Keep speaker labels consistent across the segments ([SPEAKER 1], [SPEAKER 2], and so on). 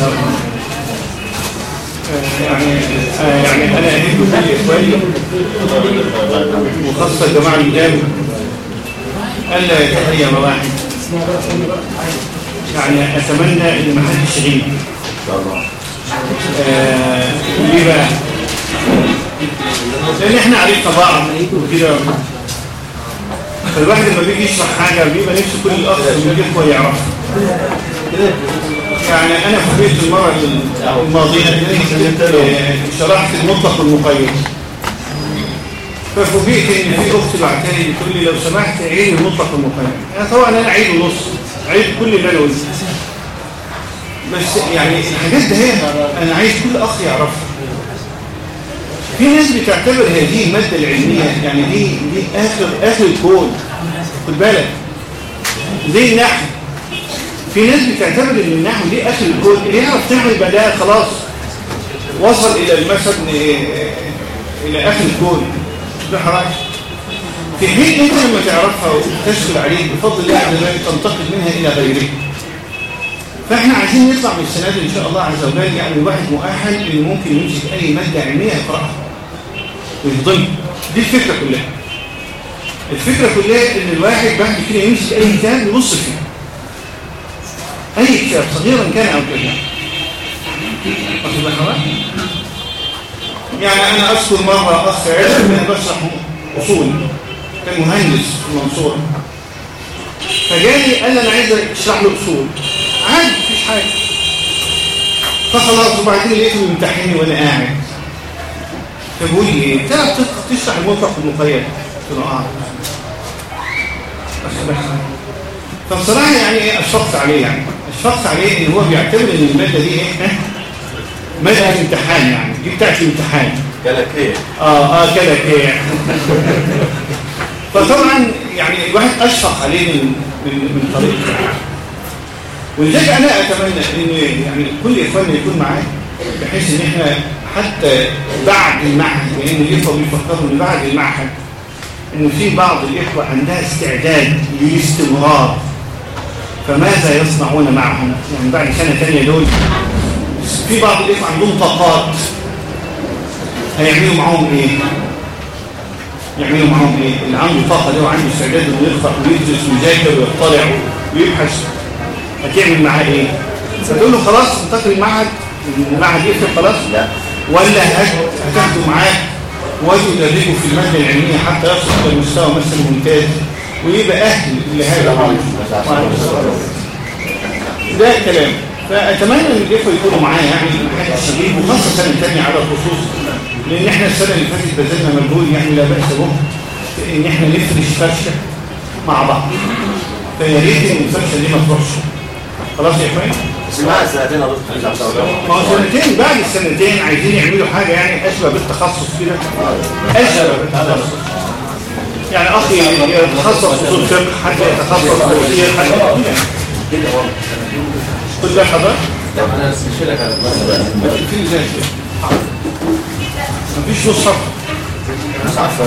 [SPEAKER 1] آه، يعني آه، يعني أنا اهيب كل اخواني وخاصه الجماعه القدام الا يتهيأ مواحد يعني اتمنى ان ما حدش يغيب آه، ليه بقى؟ لأن إحنا عرفنا بعض وكده فالواحد لما بيجي يشرح حاجة بيبقى نفسه كل الاخ من الاخوه يعرفها يعني أنا فوجئت المرة الماضية. آه، شرحت المطلق والمقيد ففوجئت إن في أخت بعتها لي بتقول لي لو سمحت عيد المطلق والمقيد أنا طبعا أنا عيد ونص. عيد كل اللي أنا قلته بس يعني الحاجات ده هي أنا عايز كل أخ يعرفها في ناس بتعتبر هذه المادة العلمية. يعني دي دي اخر آخر الكون خد بالك. زي النحو في ناس بتعتبر إن النحو دي آخر الكون اللي يعرف نحو يبقى خلاص وصل إلى المثل إلى آخر الكون؟ ده حرام في حين أنت لما تعرفها وتشكل عليك بفضل الله عز وجل تنتقل منها إلى غيرك فإحنا عايزين نطلع من السنة دي إن شاء الله عز وجل يعني الواحد مؤهل إنه ممكن يمسك أي مادة علمية يقرأها. ويهضمها دي الفكرة كلها. الفكرة كلها إن الواحد بعد كده يمسك أي كتاب يبص فيه. أي كتاب صغيرا كان أو كبيرا؟ يعني أنا أذكر مرة أخ علم أنا بشرح أصول كان مهندس في المنصورة. فجاني قال أنا عايز أشرح له أصول. عادي مفيش حاجة. فخلاص وبعدين لقيته بيمتحني وأنا قاعد. فبقول لي إيه؟ تعرف تشرح المطلق والمقيد. قلت له آه. فبصراحة يعني إيه اشفقت عليه يعني. اشفقت عليه إن هو بيعتبر إن المادة دي إيه؟ مادة امتحان يعني دي بتاعت الامتحان.
[SPEAKER 2] كلاكيه
[SPEAKER 1] آه آه كده فطبعا يعني الواحد أشفق عليه من من من طريقه ولذلك أنا أتمنى إن يعني كل إخواننا يكون معايا بحيث إن إحنا حتى بعد المعهد لأن الاخوه بيفكروا إن بعد المعهد ان في بعض الإخوة عندها استعداد للاستمرار. فماذا يصنعون معهم؟ يعني بعد سنه ثانية دول في بعض الاخوه عندهم طاقات هيعملوا معاهم إيه؟ يعملوا معاهم إيه؟ اللي عنده طاقة ده وعنده استعداد إنه يقرا ويدرس ويذاكر ويطلع ويبحث. هتعمل معاه إيه؟ فتقول له خلاص انتقل المعهد المعهد يقفل خلاص؟
[SPEAKER 2] لا.
[SPEAKER 1] ولا هت- هتاخده معاه. وتدربه في المادة العلمية حتى يصل إلى مستوى مثلا ممتاز. ويبقى أهل لهذا الأمر. ده كلام فأتمنى إن الإخوة يكونوا معايا يعني حاجة شديد وخاصه سنه ثانية على الخصوص لأن إحنا السنة اللي فاتت بذلنا مجهود يعني لا بأس به في إن إحنا نفرش فرشة مع بعض. فيا ريت إن الفرشة دي ما تروحش. خلاص يا اخوان
[SPEAKER 2] اسمها سنتين
[SPEAKER 1] ما هو سنتين. بعد السنتين عايزين يعملوا حاجة يعني أشبه بالتخصص كده. أشبه بالتخصص. يعني أخي يتخصص اصول فقه حد يتخصص تفسير حد كده كل ده حضرتك
[SPEAKER 2] طب أنا استشيرك على المسألة
[SPEAKER 1] في زي مفيش نص صفحه
[SPEAKER 2] مش عارفة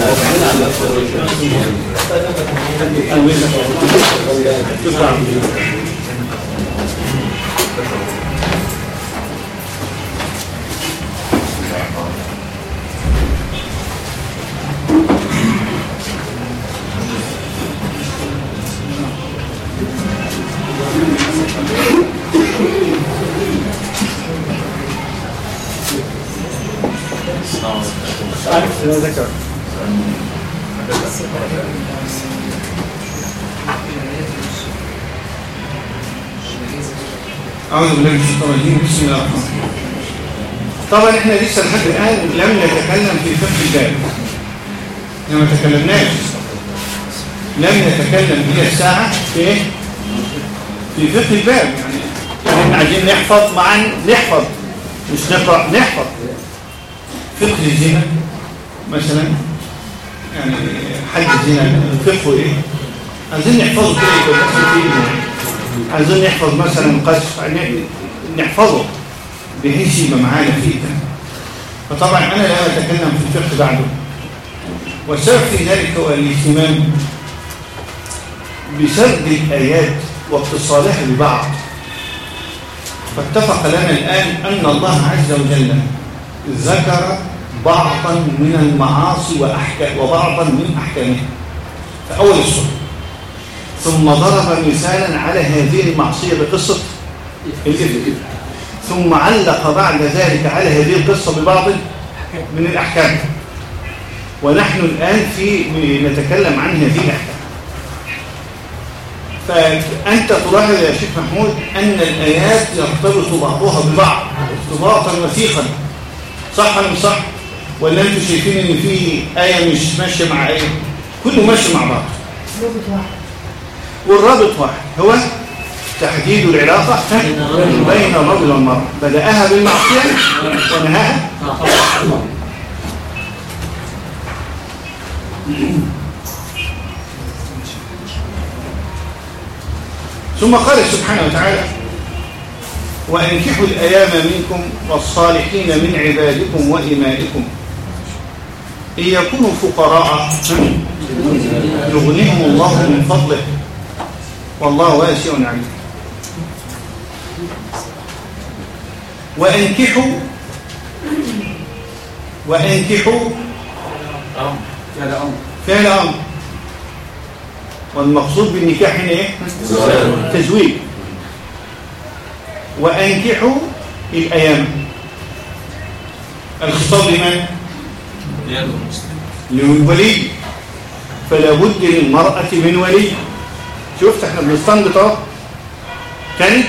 [SPEAKER 1] أعوذ بالله من الشيطان الرجيم. طبعا إحنا لسه لحد الآن لم نتكلم في فقه الباب. إحنا ما تكلمناش لم نتكلم إلى الساعة في إيه؟ في فقه الباب. يعني يعني إحنا عايزين نحفظ معا نحفظ مش نقرأ نحفظ. فقه الزنا مثلا يعني حد الزنا فقه إيه؟ عايزين نحفظه كده يبقى الناس فيه عايزين نحفظ مثلا قذف يعني نحفظه بحيث يبقى معانا فيه فطبعا أنا لا أتكلم في الفقه بعده. والسبب في ذلك هو الاهتمام بسرد الآيات واتصالها ببعض. فاتفق لنا الآن أن الله عز وجل ذكر بعضا من المعاصي وأحكام وبعضا من أحكامها في أول السورة ثم ضرب مثالا على هذه المعصية بقصة الإفك ثم علق بعد ذلك على هذه القصة ببعض من الأحكام. ونحن الآن في نتكلم عن هذه الأحكام. فأنت تلاحظ يا شيخ محمود أن الآيات يرتبط بعضها ببعض ارتباطا وثيقا. صح ولا مش صح؟ ولا أنتوا شايفين إن في آية مش ماشية مع آية؟ كله ماشي مع بعض والرابط واحد هو تحديد العلاقة بين الرجل والمرأة بدأها بالمعصية ونهاها ثم قال سبحانه وتعالى وأنكحوا الأيام منكم والصالحين من عبادكم وإمائكم. إن يكونوا فقراء يغنيهم الله من فضله. والله واسع عليم. وأنكحوا وأنكحوا فعل أمر. والمقصود بالنكاح هنا إيه؟ تزويج وأنكحوا الأيام. الخطاب لمن؟ للولي فلا بد للمرأة من ولي. شفت إحنا بنستنبط اهو. تاني؟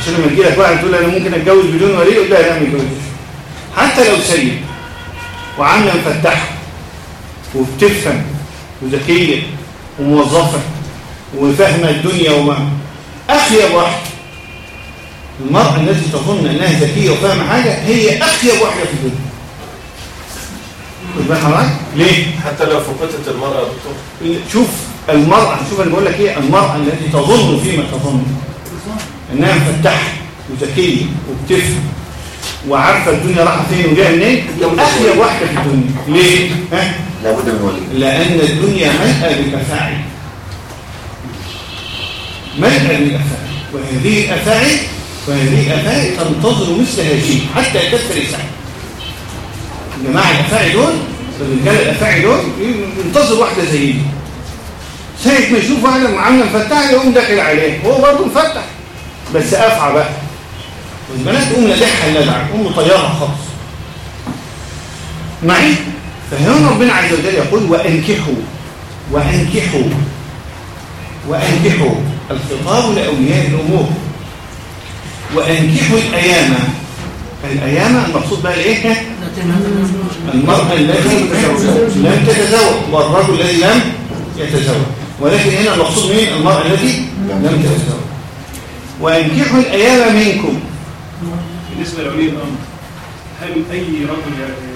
[SPEAKER 1] عشان لما تجي لك واحد تقول أنا ممكن أتجوز بدون ولي يقول لا لا ما يتجوزش. حتى لو سيد وعامله مفتحه وبتفهم وذكية وموظفة وفاهمة الدنيا وما. اخيب واحد. المرأة التي تظن أنها ذكية وفاهمة حاجة هي أخيب واحدة في الدنيا. خد بالك حضرتك؟ ليه؟
[SPEAKER 2] حتى لو فقدت المرأة يا دكتور.
[SPEAKER 1] شوف المرأة شوف أنا بقول لك إيه المرأة التي تظن فيما تظن. إنها مفتحة وذكية وبتفهم. وعارفة الدنيا رايحة فين وجاية منين؟ أخيب واحدة في الدنيا. ليه؟ ها؟
[SPEAKER 2] لابد من ولي
[SPEAKER 1] لأن الدنيا ملأة بالأفاعي ملأة بالأفاعي وهذه الأفاعي وهذه الأفاعي تنتظر مثل هذه حتى يكثر السعي الجماعة الأفاعي دول الرجال الأفاعي دول ينتظر واحدة زي دي. ساعة ما يشوف واحدة معاملة مفتحة يقوم داخل عليه. هو برضه مفتح. بس أفعى بقى. والبنات تقوم لدحها اللدع تقوم مطيرها خالص. معي؟ فهنا ربنا عز وجل يقول وأنكحوا. وأنكحوا. وأنكحوا. الخطاب لأولياء الأمور. وأنكحوا الأيام الأيام المقصود بقى الإيه؟ المرأة التي لم تتزوج. والرجل الذي لم يتزوج. ولكن هنا المقصود مين؟ المرأة التي لم تتزوج وأنكحوا الأيام منكم.
[SPEAKER 3] بالنسبة لولي الأمر هل أي رجل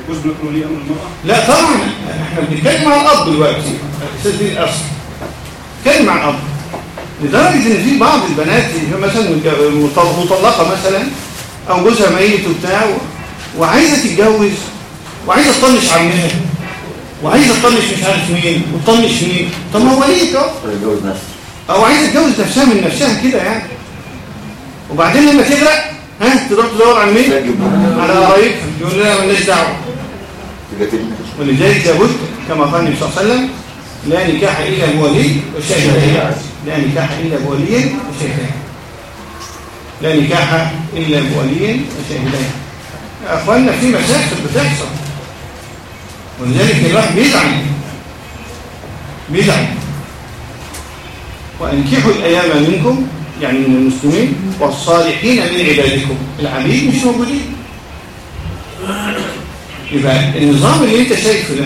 [SPEAKER 3] يجوز له يكون ولي أمر المرأة؟
[SPEAKER 1] لا طبعا. إحنا بنتكلم عن الأب دلوقتي. الأصل نتكلم عن الأب. لدرجة إن في بعض البنات هي مثلا مطل- مطلقة مثلا أو جوزها ميت وبتاع وعايزة تتجوز وعايزة تطنش عمها وعايزة تطنش مش عارف مين وتطنش مين. طب ما هو وليك اهو
[SPEAKER 2] يتجوز نفسه.
[SPEAKER 1] أو عايزة تتجوز نفسها من نفسها كده يعني. وبعدين لما تغرق ها تروح تدور على مين؟ على قرايبها يقول لها مالناش دعوة.
[SPEAKER 2] تقتلني
[SPEAKER 1] ولذلك لابد كما قال النبي صلى الله عليه وسلم لا نكاح إلا بولي وشاهدين لا نكاح إلا بولي وشاهدين لا نكاح إلا بولي وشاهدين يا اخوانا في مشاكل بتحصل. ولذلك الواحد بيزعل. بيزعل. وأنكحوا الأيام منكم يعني من المسلمين والصالحين من عبادكم. العبيد مش موجودين. يبقى النظام اللي أنت شايفه ده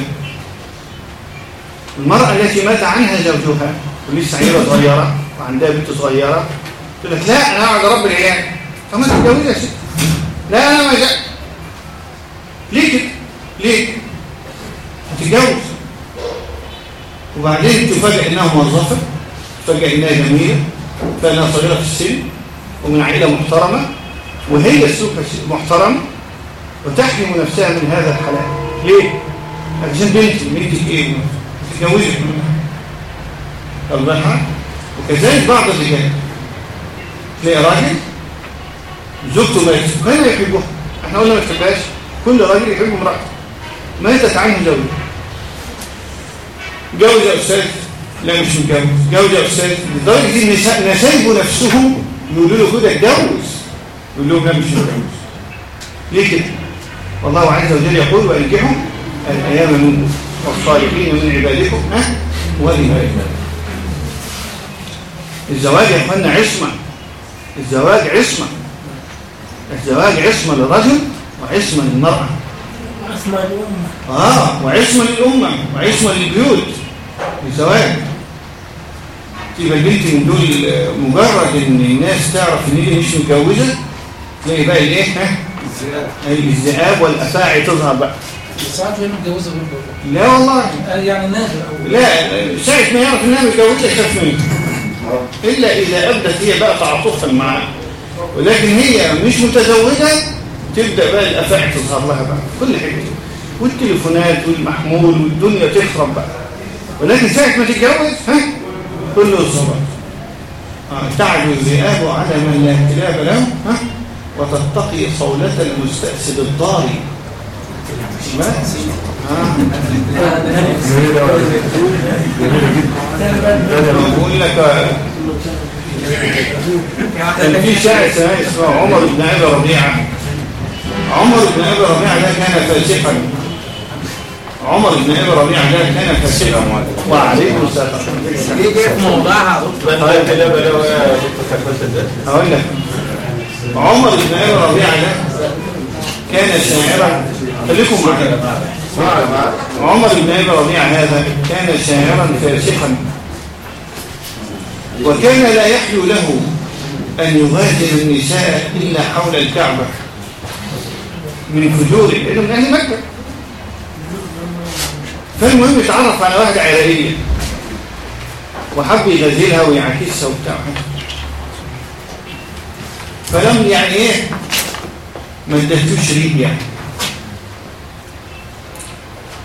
[SPEAKER 1] المرأة التي مات عنها زوجها ولسه عيلة صغيرة وعندها بنت صغيرة تقول لك لا أنا أقعد أربي العيال طب ما تتجوزي يا ست لا أنا ما جاء ليه كده؟ ليه؟ هتتجوز وبعدين تفاجئ إنها موظفة تفاجئ إنها جميلة فإنها صغيرة في السن ومن عائلة محترمة وهي السوق محترمة وتحرم نفسها من هذا الحلال ليه؟ عشان بنتي بنتك إيه؟ تتجوزي الله وكذلك بعض الرجال تلاقي راجل زوجته ماتت كان يحبها إحنا قلنا ما تحبهاش كل راجل يحب امرأته. ماتت عنه زوجة. جوز يا أستاذ لا مش متجوز جوز يا أستاذ. لدرجة إن نسا- نسايبه نفسهم يقولوا له كده اتجوز. يقول لهم لا مش متجوز. ليه كده؟ والله عز وجل يقول وأنكحوا الأيام منكم والصالحين من عبادكم ها؟ ولمائكم الزواج يا اخوانا عصمة. الزواج عصمة. الزواج عصمة للرجل وعصمة للمرأة.
[SPEAKER 4] أسمع الأمة
[SPEAKER 1] آه وعصمة للأمة وعصمة للبيوت. الزواج. تبقى البنت من دول مجرد إن الناس تعرف إن دي مش متجوزة تلاقي بقى الايه ها؟ أي الذئاب والافاعي تظهر بقى.
[SPEAKER 4] ساعات وهي متجوزة برضه.
[SPEAKER 1] لا والله.
[SPEAKER 4] يعني نادر أو
[SPEAKER 1] لا ساعة ما يعرف إنها متجوزة يخاف منها. إلا إذا أبدت هي بقى تعاطفا معاه ولكن هي مش متزوجة تبدأ بقى الأفاعي تظهر لها بقى. كل حاجة. والتليفونات والمحمول والدنيا تخرب بقى. ولكن ساعة ما تتجوز ها؟ كله الصبر آه، تعدو الذئاب على من لا كلاب له ها؟ وتتقي صولة المستأسد الضاري. بقول لك كان في شاعر سماه اسمه عمر بن ابي ربيعه عمر بن ابي ربيعه ده كان فاسقا عمر بن ابي ربيعه ده كان فاسقا وعليكم السلام
[SPEAKER 4] ليه جاي في موضوعها
[SPEAKER 2] من لا ده
[SPEAKER 1] هقول لك عمر بن ابي ربيعه ده كان شاعرا خليكم معايا. عمر بن ابي ربيعه هذا كان شاعرا فاسقا. وكان لا يحلو له أن يغادر النساء إلا حول الكعبة. من فجوره لأنه من أهل مكة. فالمهم اتعرف على واحدة عراقية. وحب يغازلها ويعاكسها وبتاع. فلم يعني إيه؟ ما ادهتوش ريب يعني.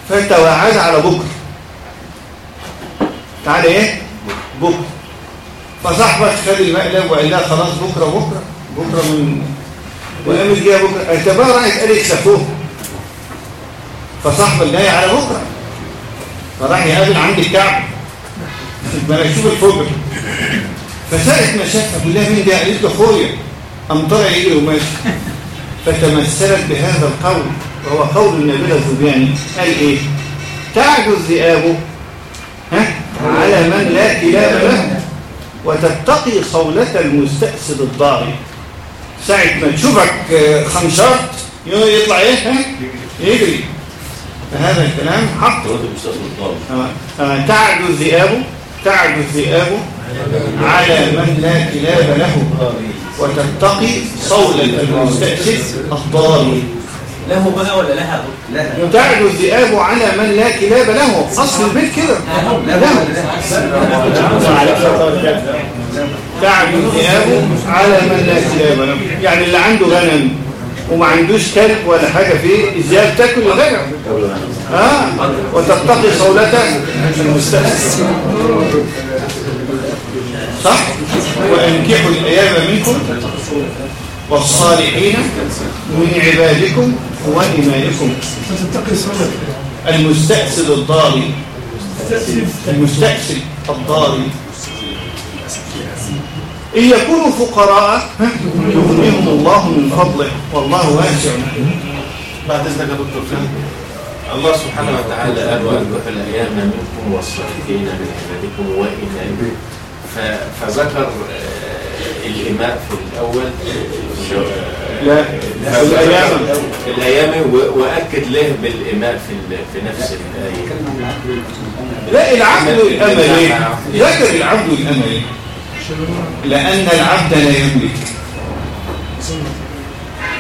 [SPEAKER 1] فتوعد على بكر تعالى إيه؟ بكر فصاحبك خد المقلب وقال لها خلاص بكرة بكره بكرة من وقامت جاية بكرة. أنت بقى راحت قالت لفوه فصاحبك جاي على بكرة. فراح يقابل عند الكعب ما يشوف الفجر. فسألت ما شافها بقول لها مين ده قالت له أخويا. قام طلع يجري وماشي. فتمثلت بهذا القول وهو قول النبي الزبياني قال إيه؟ تعد الذئاب ها؟ على من لا كلاب له وتتقي صولة المستأسد الضاري ساعة ما تشوفك آه، خمشات يطلع إيه؟ ها؟ يجري. فهذا الكلام حق. آه، آه، تعد الذئاب تعد الذئاب على من لا كلاب له. وتتقي صولة المستأسد الضاري
[SPEAKER 4] له بقى ولا لها لا.
[SPEAKER 1] تعد الذئاب على من لا كلاب له. أصل البيت كده. تعد الذئاب على من لا كلاب له. يعني اللي عنده غنم وما عندوش كلب ولا حاجة فيه الذئاب تاكل الغنم. آه وتتقي صولته المستأسد صح؟ وأنكحوا الأيام منكم والصالحين من عبادكم وإمائكم. المستأسد الضاري المستأسد الضاري إن يكونوا فقراء يغنيهم الله من فضله. والله واسع.
[SPEAKER 2] بعد إذنك يا دكتور فهمي الله سبحانه وتعالى قال وأنكحوا الأيام منكم والصالحين من عبادكم وإمائكم. فذكر آه، الإماء في الأول. آه،
[SPEAKER 1] لا الأيام.
[SPEAKER 2] وأكد له بالإماء في في نفس الآية
[SPEAKER 1] لا العبد الأملي. ذكر العبد الأملي. لأن العبد لا يملك.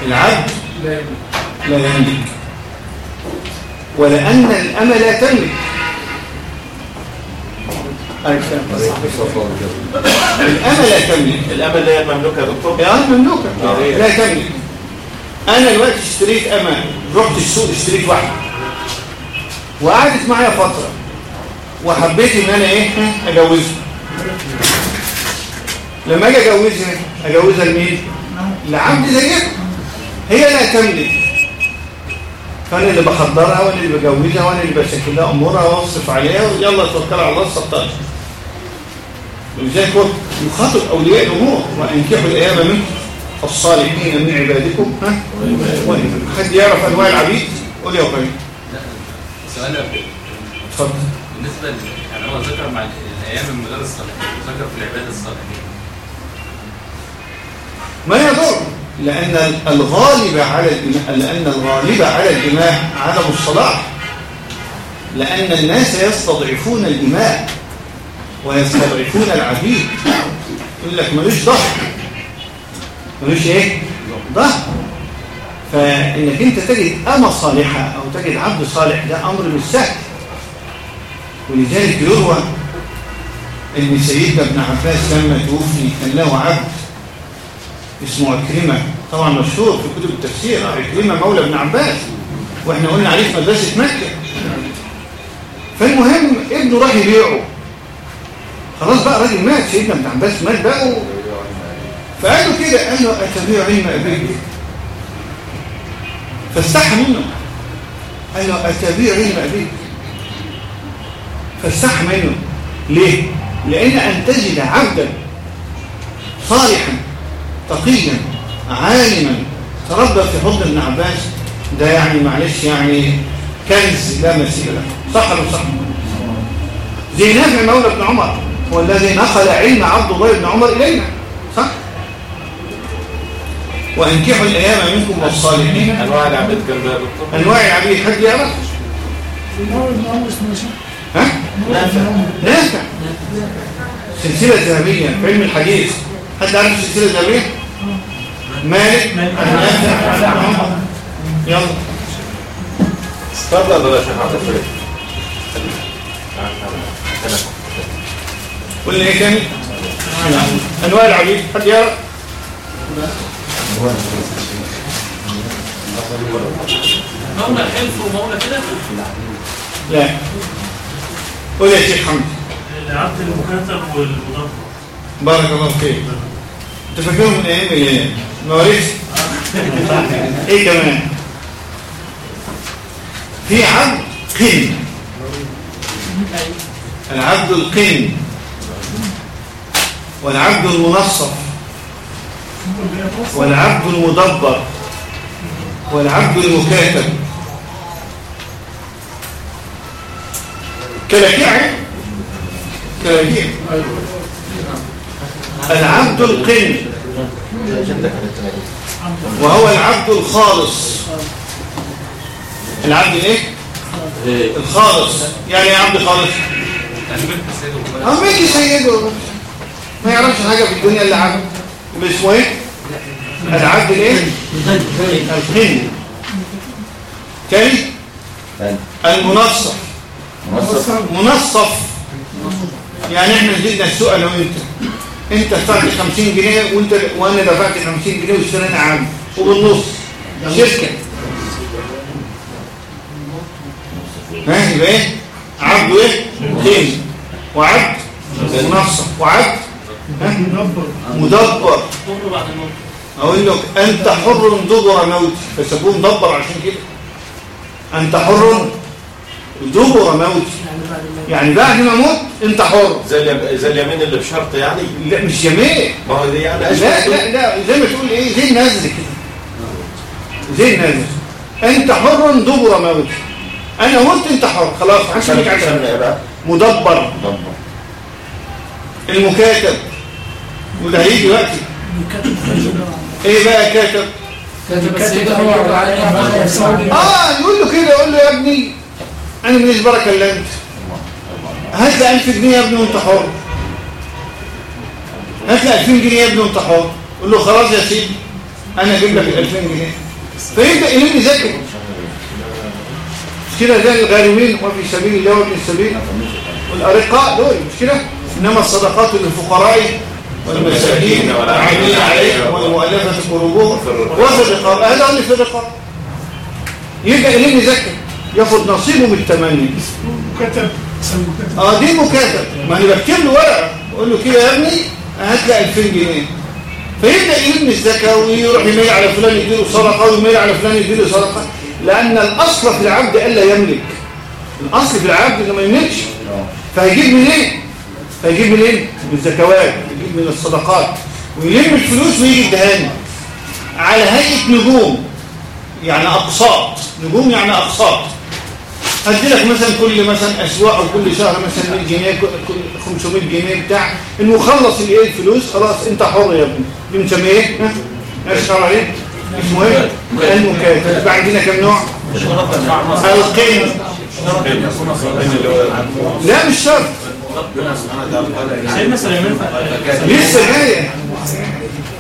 [SPEAKER 1] العبد لا يملك. ولأن الأمل الأمل لا تملك
[SPEAKER 2] اللي هي المملوكة يا دكتور
[SPEAKER 1] يا مملوكة
[SPEAKER 2] آه.
[SPEAKER 1] لا تملك أنا دلوقتي اشتريت أمان رحت السوق اشتريت واحدة وقعدت معايا فترة وحبيت إن أنا إيه أجوزها لما أجي أجوزها أجوزها لمين؟ لعبد زيكم هي لا تملك فانا اللي بحضرها وأنا اللي بجوزها وأنا اللي بشكل لها امورها واصرف عليها يلا توكل على الله 16 ولذلك هو يخاطب أولياء الأمور وانكحوا الأيام منكم الصالحين من عبادكم ها؟ حد يعرف أنواع العبيد قول يا وقيم
[SPEAKER 5] سؤال
[SPEAKER 1] اتفضل.
[SPEAKER 5] بالنسبة ل- يعني هو ذكر مع الأيام من غير الصالحين ذكر في العباد الصالحين.
[SPEAKER 1] ما يضر؟ لأن الغالب على لأن الغالب على الإماء عدم الصلاح. لأن الناس يستضعفون الإماء ويستضعفون العبيد يقول لك ملوش ظهر ملوش إيه؟ ظهر فإنك أنت تجد أمة صالحة أو تجد عبد صالح ده أمر مش سهل. ولذلك يروى إن سيدنا ابن عباس لما توفي كان له عبد اسمه عكرمة طبعا مشهور في كتب التفسير عكرمة مولى ابن عباس. وإحنا قلنا عليه في مدرسة مكة. فالمهم ابنه راح يبيعه. خلاص بقى راجل مات سيدنا ابن عباس مات بقى و- فقال له كده قال له أتبيع علم أبيك فاستحى منه. قال له أتبيع علم أبيك فاستحى منه. ليه؟ لأن أن تجد عبدا صالحا تقيا عالما. تربى في حضن ابن عباس. ده يعني معلش يعني كنز لا مثيل له. صح ولا صح؟ زي نافع مولى ابن عمر. هو الذي نقل علم عبد الله بن عمر إلينا. صح؟ وأنكحوا الأيام منكم والصالحين.
[SPEAKER 2] انواع العباد كان بقى يا دكتور.
[SPEAKER 1] أنواع العبيد حد يعرف ها؟
[SPEAKER 2] نافع.
[SPEAKER 1] نافع سلسلة ذهبية في علم الحديث. حد عارف السلسلة الذهبية؟ مالك؟ نافع يلا.
[SPEAKER 2] اتفضل يا شيخ عبد الفريق
[SPEAKER 1] لي إيه تاني؟ أنواع العبيد حد يعرف؟
[SPEAKER 4] مولى حلف ومولى كده؟
[SPEAKER 1] لا. قول يا شيخ حمد.
[SPEAKER 6] العبد المكاتب والمضبط
[SPEAKER 1] بارك الله فيك. أنت فاكرهم من أيام المواريث إيه كمان؟ في عبد قن العبد القن والعبد المنصف والعبد المدبر والعبد المكاتب. كلاكيع كلاكيع العبد القن وهو العبد الخالص. العبد إيه؟ الخالص. يعني إيه عبد خالص؟
[SPEAKER 5] يعني بنت السيد وكده
[SPEAKER 1] آه ميجي سيده. ما يعرفش حاجة في الدنيا إلا عبد. يبقى اسمه إيه؟ العبد الإيه؟ القن تاني؟ المنصف. منصف. يعني إحنا زدنا السوق أنا وانت أنت. دفعت 50 جنيه وأنت وأنا دفعت 50 جنيه واشترينا عام. وبالنص. شركة. ها يبقى إيه؟ عبد إيه؟ قيم وعبد؟ منصف. وعبد؟ مدبر. أقول لك أنت حر دبر موت. فسموه مدبر عشان كده. أنت حر دبر موت. يعني بعد ما أموت أنت حر.
[SPEAKER 2] زي زي اليمين اللي بشرط يعني.
[SPEAKER 1] لا مش جميع
[SPEAKER 2] ما هو دي يعني
[SPEAKER 1] لا لا لا زي ما تقول إيه زي النذر كده. زي النذر أنت حر دبر موت. أنا مت أنت حر. خلاص
[SPEAKER 2] عشان
[SPEAKER 1] هسميك
[SPEAKER 2] عشان. إيه بقى؟
[SPEAKER 1] مدبر. المكاتب. وده هيجي دلوقتي. إيه بقى كاتب؟
[SPEAKER 4] كاتب
[SPEAKER 1] آه يقول له كده يقول له يا ابني أنا ماليش بركة إلا أنت. هات لي 1000 جنيه يا ابني وأنت حر. هات لي 2000 جنيه يا ابني وأنت حر. قول له خلاص يا سيدي أنا أجيب لك ال 2000 جنيه. فيبدأ يلم ذاكر مش كده زي الغارمين وفي سبيل الله وابن السبيل. والأرقاء دول مش كده إنما الصدقات للفقراء والمساكين والعاملين عليهم. والمؤلفه قلوبهم. وفي الرقاب هذا اللي في الرقاب يبدا يلم يذاكر ياخد نصيبه من التمني.
[SPEAKER 3] مكتب.
[SPEAKER 1] آه دي مكاتب. ما أنا بكتب له ورقة. بقول له كده يا ابني هات لي 2000 جنيه. فيبدأ يلم الزكاة ويروح يميل على فلان يديله صدقة ويميل على فلان يديله صدقة. لأن الأصل في العبد ألا يملك. الأصل في العبد إنه ما يملكش. فهيجيب منين؟ هيجيب منين؟ من يجيب من الصدقات. ويلم الفلوس ويجي يدهاني على هيئة نجوم يعني أقساط نجوم يعني أقساط هدي لك مثلا كل مثلا أسواق أو كل شهر مثلا 100 جنيه كل كل 500 جنيه بتاع. إنه خلص الإيه الفلوس خلاص أنت حر يا ابني. دي بنسميه؟ ها؟ أشهر عليه؟ اسمه إيه؟ المكاتب عندنا كم نوع؟ القيم لا مش شرط.
[SPEAKER 6] سيدنا سليمان
[SPEAKER 1] لسه جاية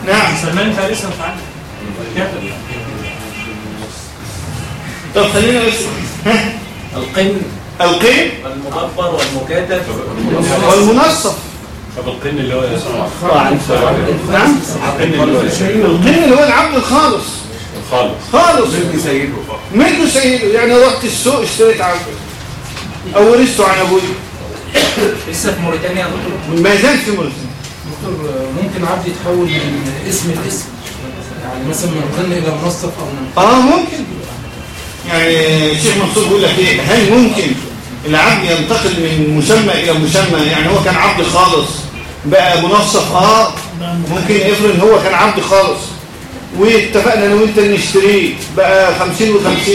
[SPEAKER 1] نعم
[SPEAKER 6] سليمان فارس فعل كاتب
[SPEAKER 1] طب خلينا بس؟
[SPEAKER 7] القن.
[SPEAKER 1] القيم
[SPEAKER 7] والمدبر والمكاتب.
[SPEAKER 1] والمنصف.
[SPEAKER 3] طب القن اللي هو
[SPEAKER 1] نعم.
[SPEAKER 3] القن اللي هو
[SPEAKER 1] القيم اللي هو العبد الخالص.
[SPEAKER 3] خالص.
[SPEAKER 1] خالص.
[SPEAKER 2] ملك سيده.
[SPEAKER 1] ملك سيده. يعني رحت السوق اشتريت عبد أو ورثته عن أبوي.
[SPEAKER 7] لسه في موريتانيا يا دكتور؟
[SPEAKER 1] ما زال في ملك
[SPEAKER 8] دكتور ممكن عبد يتحول من اسم لاسم؟ يعني مثلا من قن إلى منصف أو من
[SPEAKER 1] آه ممكن. يعني الشيخ منصور بيقول لك إيه؟ هل ممكن العبد ينتقل من مسمى إلى مسمى؟ يعني هو كان عبد خالص. بقى منصف آه ممكن افرض ان هو كان عبد خالص. واتفقنا أنا وأنت نشتريه بقى 50 و50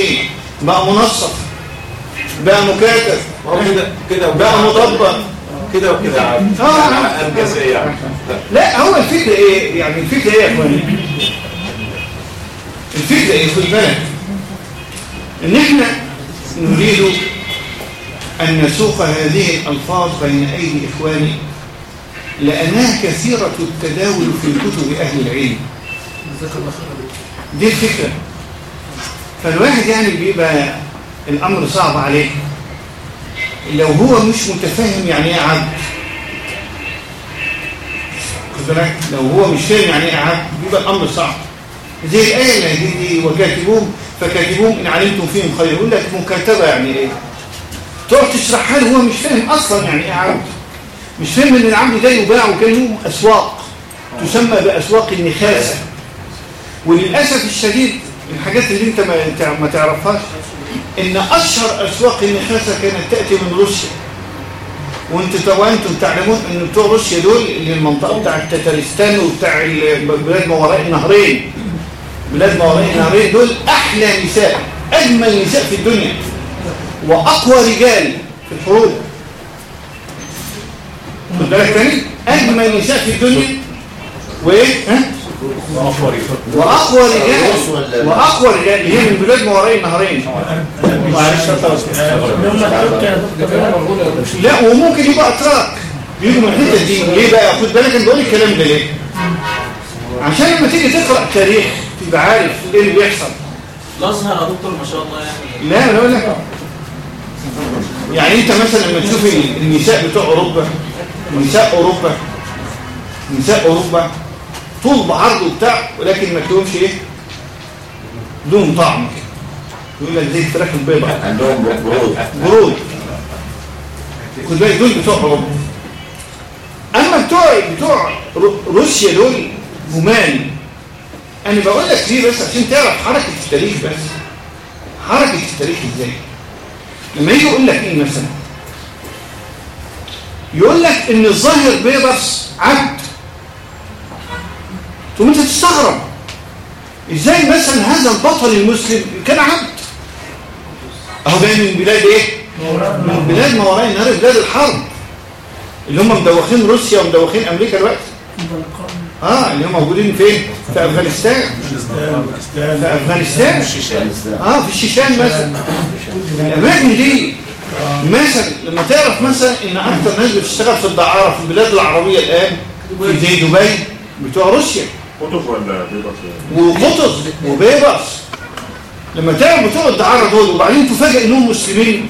[SPEAKER 1] بقى منصف بقى مكاتب.
[SPEAKER 2] كده كده
[SPEAKER 1] بقى مطبق.
[SPEAKER 2] كده وكده عادي
[SPEAKER 1] آه.
[SPEAKER 2] يعني.
[SPEAKER 1] لا هو الفكرة إيه؟ يعني الفكرة إيه يا إخواني؟ الفكرة إيه؟ خد بالك. إن إحنا نريد أن نسوق هذه الألفاظ بين أيدي إخواني لأنها كثيرة التداول في كتب أهل العلم. دي الفكرة. فالواحد يعني بيبقى الأمر صعب عليه. لو هو مش متفاهم يعني إيه عبد بالك؟ لو هو مش فاهم يعني إيه عبد بيبقى الامر صعب. زي الآية اللي دي وكاتبوهم فكاتبوهم إن علمتم فيهم خير يقول لك مكاتبة يعني إيه؟ تقعد تشرحها له هو مش فاهم أصلا يعني إيه عبد مش فاهم إن العبد ده يباع وكان له أسواق. تسمى بأسواق النخاسة. وللأسف الشديد الحاجات اللي أنت ما تعرفهاش إن أشهر أسواق النخاسه كانت تأتي من روسيا. وأنت وأنتم تعلمون إن بتوع روسيا دول اللي المنطقة بتاع تتارستان وبتاع بلاد ما وراء النهرين بلاد ما وراء النهرين دول أحلى نساء أجمل نساء في الدنيا. وأقوى رجال في الحروب. خد بالك تاني؟ أجمل نساء في الدنيا. وإيه؟ ها؟ وأقوى رجال. وأقوى رجال. هي من بلاد ما وراء النهرين معلش لا وممكن يبقى أتراك. يجوا من الحته دي. ليه بقى؟ خد بالك أنا بقول الكلام ده ليه؟ عشان لما تيجي تقرأ تاريخ تبقى عارف إيه اللي بيحصل.
[SPEAKER 7] الازهر يا دكتور ما شاء الله يعني.
[SPEAKER 1] لا أنا أقول لك يعني أنت مثلا لما تشوف النساء بتوع أوروبا نساء أوروبا نساء أوروبا طول بعرض وبتاع ولكن ما تلومش إيه؟ لهم طعم كده. يقول لك زي الفراخ البيضاء
[SPEAKER 2] عندهم برود
[SPEAKER 1] برود خد بالك دول بتوع اوروبا أما بتوع بتوع رو- روسيا دول جمال أنا بقول لك ليه بس؟ عشان تعرف حركة التاريخ بس. حركة التاريخ إزاي؟ لما يجي يقول لك إيه مثلا؟ يقول لك إن الظاهر بيبرس عبد. ثم انت تستغرب إزاي مثلا هذا البطل المسلم؟ كان عبد. أهو جاي من بلاد إيه؟ من بلاد ما وراء النهار بلاد الحرب. اللي هم مدوخين روسيا ومدوخين أمريكا دلوقتي. آه اللي هم موجودين فين؟ في أفغانستان. في أفغانستان. آه في الشيشان مثلا. الاماكن دي مثلا لما تعرف مثلا إن أكتر ناس بتشتغل في الدعارة في البلاد العربية الآن في زي دبي بتوع روسيا.
[SPEAKER 3] قطب ولا بيضة؟
[SPEAKER 1] وقطز وبيبرس لما تعرف بتوع الدعاره دول وبعدين تفاجئ انهم مسلمين.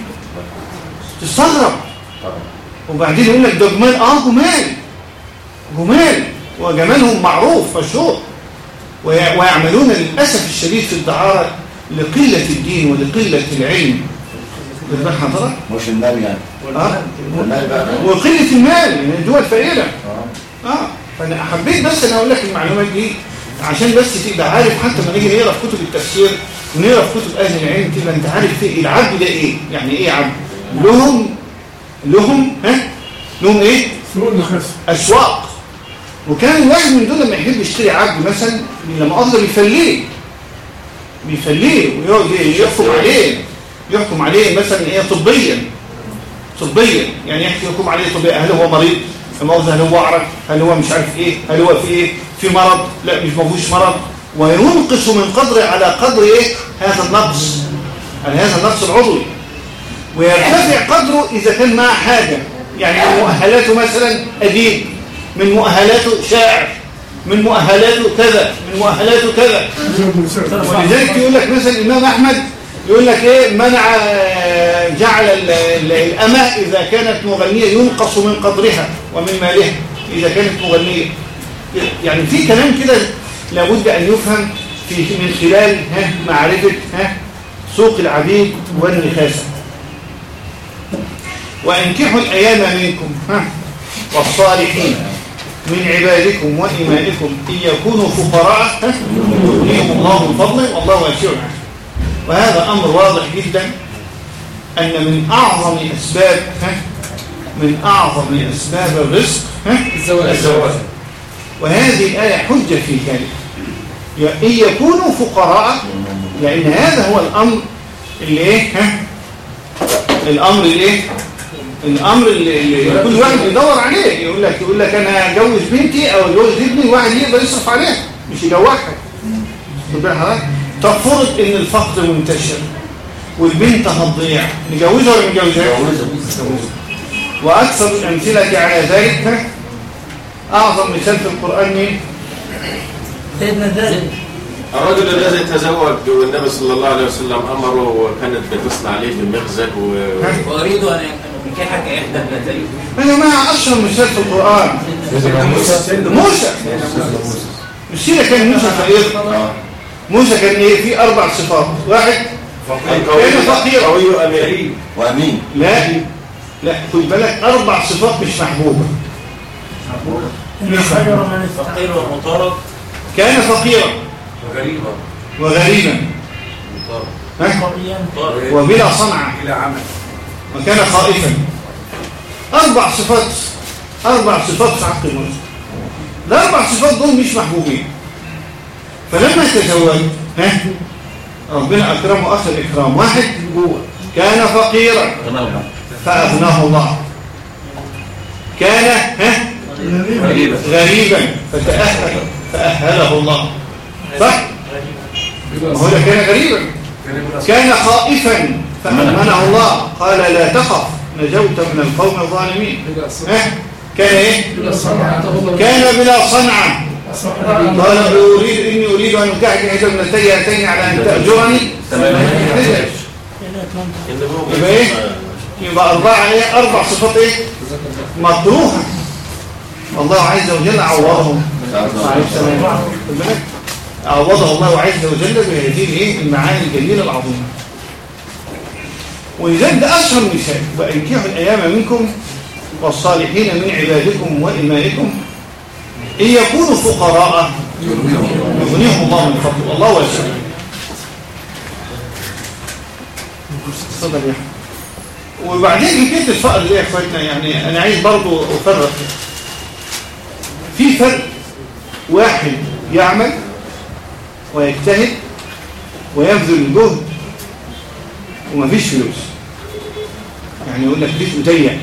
[SPEAKER 1] تستغرب. وبعدين يقول لك ده جمال. آه جمال. جمال. وجمالهم معروف مشهور. وي- ويعملون للأسف الشديد في الدعارة لقلة الدين ولقلة العلم. خد بال حضرتك
[SPEAKER 9] مش المال يعني.
[SPEAKER 1] آه
[SPEAKER 9] المال بقى.
[SPEAKER 1] وقلة المال يعني الدول فقيرة. آه فأنا حبيت بس أنا أقول لك المعلومات دي عشان بس تبقى عارف حتى لما نيجي نقرأ في كتب التفسير ونقرأ في كتب أهل العلم تبقى أنت عارف في العبد ده إيه؟ يعني إيه عبد لهم لهم ها؟ لهم
[SPEAKER 8] إيه؟
[SPEAKER 1] أسواق. وكان واحد من دول لما يحب يشتري عبد مثلا لما افضل بيفليه. بيفليه ويقعد يحكم عليه. يحكم عليه مثلا إيه؟ طبيا. طبيا. يعني يحكي يحكم عليه طبيا. هل هو مريض. المؤاخذة هل هو اعرج هل هو مش عارف إيه؟ هل هو في إيه؟ في مرض؟ لا مش مفهوش مرض. وينقص من قدره على قدر إيه؟ هذا النقص. على هذا النقص العضوي. ويرتفع قدره إذا كان معه حاجة. يعني من مؤهلاته مثلا أديب من مؤهلاته شاعر من مؤهلاته كذا من مؤهلاته كذا. ولذلك يقول لك مثلا الإمام أحمد يقول لك إيه؟ منع آه، جعل ال- ال- الأمة إذا كانت مغنية ينقص من قدرها ومن مالها إذا كانت مغنية. يعني في كلام كده لابد أن يفهم في من خلال ها معرفة ها سوق العبيد والنخاسة. وأنكحوا الأيام منكم ها والصالحين من عبادكم وإيمانكم إن يكونوا فقراء. ها يغنيهم الله من فضله والله واسع. عليم وهذا أمر واضح جدا أن من أعظم أسباب ها؟ من أعظم أسباب الرزق ها؟
[SPEAKER 8] الزواج.
[SPEAKER 1] الزواج. وهذه الآية حجة في ذلك. إن يكونوا فقراء لأن هذا هو الأمر اللي إيه ها؟ الأمر اللي إيه؟ الأمر اللي, اللي كل واحد يدور عليه. يقول لك يقول لك أنا أجوز بنتي أو أجوز ابني واحد يقدر يصرف عليها مش يجوعها؟ طب فرض إن الفقر منتشر والبنت هتضيع. نجوزها ولا نجوزها؟ وأكثر الأمثلة على ذلك ها؟ أعظم مثال في القرآن مين؟
[SPEAKER 7] سيدنا زاد
[SPEAKER 2] الرجل الذي تزوج والنبي صلى الله عليه وسلم أمره وكانت بتصنع عليه بمخزن و...
[SPEAKER 7] وأريد أن أنكحك إحدى ابنتين
[SPEAKER 1] يا جماعة أشهر مثال في القرآن. موسى. مش كده كان موسى فقير موسى كان إيه؟ في أربع صفات. واحد كان فقير.
[SPEAKER 2] قوي امين
[SPEAKER 9] وأمين.
[SPEAKER 1] لا لا خد بالك أربع صفات مش محبوبة.
[SPEAKER 7] فقير ومطارد
[SPEAKER 1] كان فقيرا. وغريبا. ها؟ وبلا
[SPEAKER 5] عمل.
[SPEAKER 1] وكان خائفا. أربع صفات أربع صفات في حق موسى الأربع صفات دول مش محبوبين. فلما تزوج ها؟ ربنا أكرمه اخر اكرام واحد كان فقيرا. فأغناه الله. كان ها؟ غريبا. فتأهل فأهله الله. صح؟ هو كان غريبا. كان خائفا. فأمنه الله. قال لا تخف. نجوت من القوم الظالمين؟ كان إيه؟ كان بلا صنعة. قال أريد إني أريد أن أنكحك إحدى ابنتي هاتين على أن تأجرني يبقى إيه؟ يبقى أربعة إيه؟ أربع صفات إيه؟ مطروحة الله عز وجل عوضهم؟ عوضه الله عز وجل بهذه الايه المعاني الجميلة العظيمة ولذلك ده اشهر مثال وأنكحوا الأيام منكم والصالحين من عبادكم وإمائكم إن يكونوا فقراء يغنيهم الله من فضله. الله أحمد. وبعدين حكايه الفقر دي يا اخواتنا يعني أنا عايز برضو أفرق. في فرق واحد يعمل ويجتهد ويبذل الجهد ومفيش فلوس. يعني يقول لك فيش متيع. مش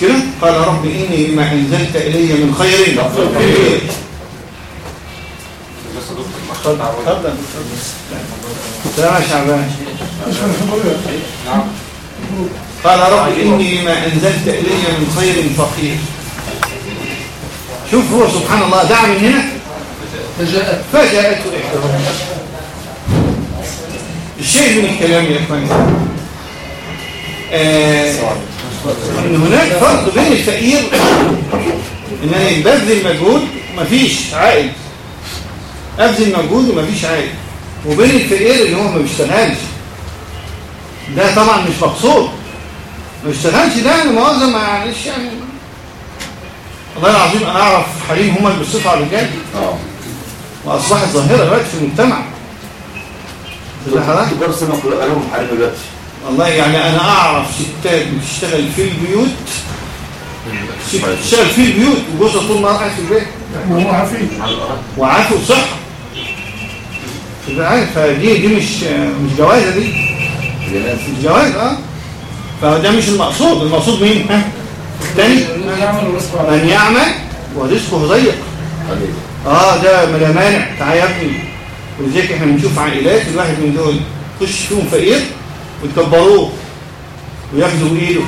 [SPEAKER 1] كده؟ قال رب إني لما أنزلت إلي من خير. يا شعبان قال رب إني لما أنزلت إلي من خير فقير. شوف هو سبحان الله دعا من هنا.
[SPEAKER 8] فجاءت
[SPEAKER 1] فجاءته الشيء من الكلام يا إخواني. آه إن هناك فرق بين الفقير إن أنا ببذل مجهود ومفيش عائد. أبذل مجهود ومفيش عائد. وبين الفقير اللي هو ما بيشتغلش. ده طبعا مش مقصود. ما بيشتغلش ده أنا مؤاخذه معلش يعني. والله العظيم أنا أعرف حريم هم اللي بيصرفوا على الرجال.
[SPEAKER 9] آه
[SPEAKER 1] وأصبحت ظاهرة دلوقتي في المجتمع.
[SPEAKER 9] كبار السن كلهم حريم دلوقتي.
[SPEAKER 1] والله يعني أنا أعرف ستات بتشتغل في البيوت. بتشتغل في البيوت وجوزها طول النهار قاعد في البيت.
[SPEAKER 8] وهو
[SPEAKER 1] وصحه تبقى عارف فدي دي مش مش جوازة دي. مش جواز آه. فده مش المقصود. المقصود مين؟ ها؟ الثاني
[SPEAKER 8] من يعمل
[SPEAKER 1] ورزقه ضيق. آه ده لا مانع. تعال يا ابني. ولذلك إحنا بنشوف عائلات الواحد من دول يخش فيهم فقير. ويكبروه وياخدوا بايده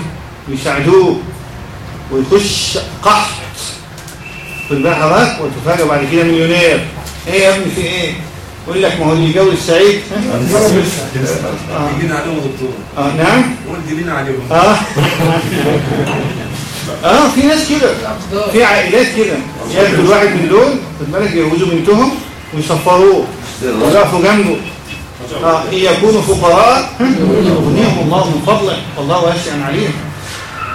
[SPEAKER 1] ويساعدوه ويخش قحط في البال حضرتك وتفاجئ بعد كده مليونير. إيه يا ابني في إيه؟ يقول لك ما هو اللي يجوز سعيد ها؟
[SPEAKER 6] جينا عليهم دكتور.
[SPEAKER 1] آه نعم؟
[SPEAKER 6] قلت جينا عليهم.
[SPEAKER 1] آه. آه في ناس كده. في عائلات كده. ياخدوا الواحد من دول خد بالك يجوزوا بنتهم ويسفروه. ويقفوا جنبه. آه إن يكونوا فقراء يغنيهم الله من فضله والله واسع عليهم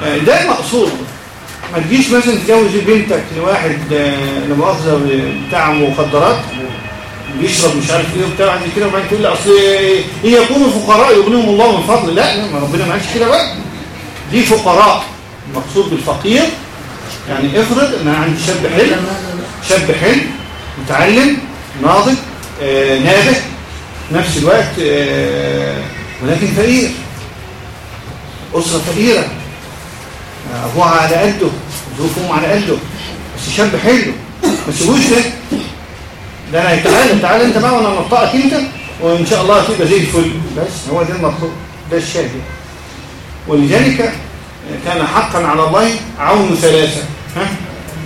[SPEAKER 1] آه، ده المقصود. ما تجيش مثلا تجوز بنتك لواحد آه، لا مؤاخذه بتاع مخدرات بيشرب مش عارف إيه وبتاع بعد كده وبعدين تقول لي أصل ان يكونوا فقراء يغنيهم الله من فضله. لا ما ربنا ما قالش كده بقى. دي فقراء. المقصود بالفقير. يعني افرض ان أنا عندي شاب حلو شاب حلو متعلم ناضج آه، نابه نفس الوقت آه، ولكن فقير أسرة فقيرة آه، أبوها على قده ظروفهم على قده بس شاب حلو ما تسيبوش ده؟ ده أنا تعالى تعالى أنت بقى وأنا نطقك أنت وإن شاء الله هتبقى زي الفل. بس هو ده المطلوب ده الشاهد ولذلك كان حقا على الله عون ثلاثة. ها؟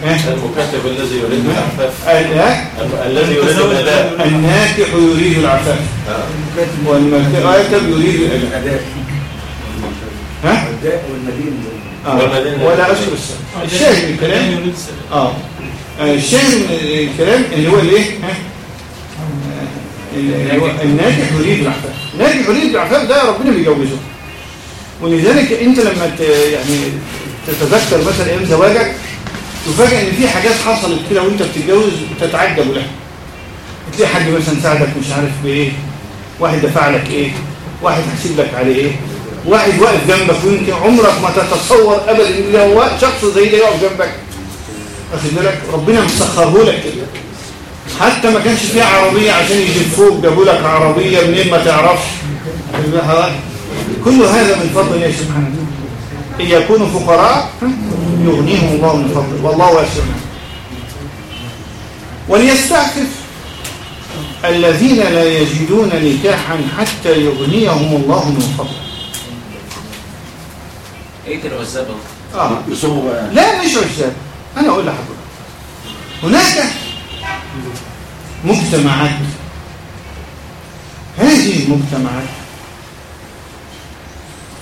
[SPEAKER 1] ها؟
[SPEAKER 2] المكاتب الذي يريد العفاف.
[SPEAKER 1] ال- ها؟
[SPEAKER 2] الذي يريد الأداء
[SPEAKER 1] الناكح يريد العفاف. والمكاتب يريد الأداء ها؟ آه.
[SPEAKER 2] والمدين-
[SPEAKER 1] ولا أشكر السنة. الشاهد من الكلام آه آه، الشاهد من الكلام اللي هو الايه ها؟ آه، اللي هو الناجح يريد العفاف. الناجح يريد العفاف ده ربنا بيجوزه. ولذلك أنت لما ت... يعني تتذكر مثلا أيام زواجك تفاجئ إن في حاجات حصلت كده وأنت بتتجوز تتعجب لها تلاقي حد مثلا ساعدك مش عارف بإيه واحد دفع لك إيه واحد هسيب لك عليه إيه واحد واقف جنبك ويمكن عمرك ما تتصور ابدا إن لو شخص زي ده يقف جنبك. واخد بالك؟ ربنا مسخره لك كده. حتى ما كانش فيه عربية عشان يجفوك جابوا لك عربية منين ما تعرفش؟ كل هذا من فضل الله سبحانه إن يكونوا فقراء يغنيهم الله من فضله. والله واسع. وليستعفف الذين لا يجدون نكاحا حتى يغنيهم الله من فضله.
[SPEAKER 7] إيه العزاب
[SPEAKER 1] آه.
[SPEAKER 9] بقى.
[SPEAKER 1] لا مش عزاب أنا أقول لحضرتك. هناك مجتمعات. هذه المجتمعات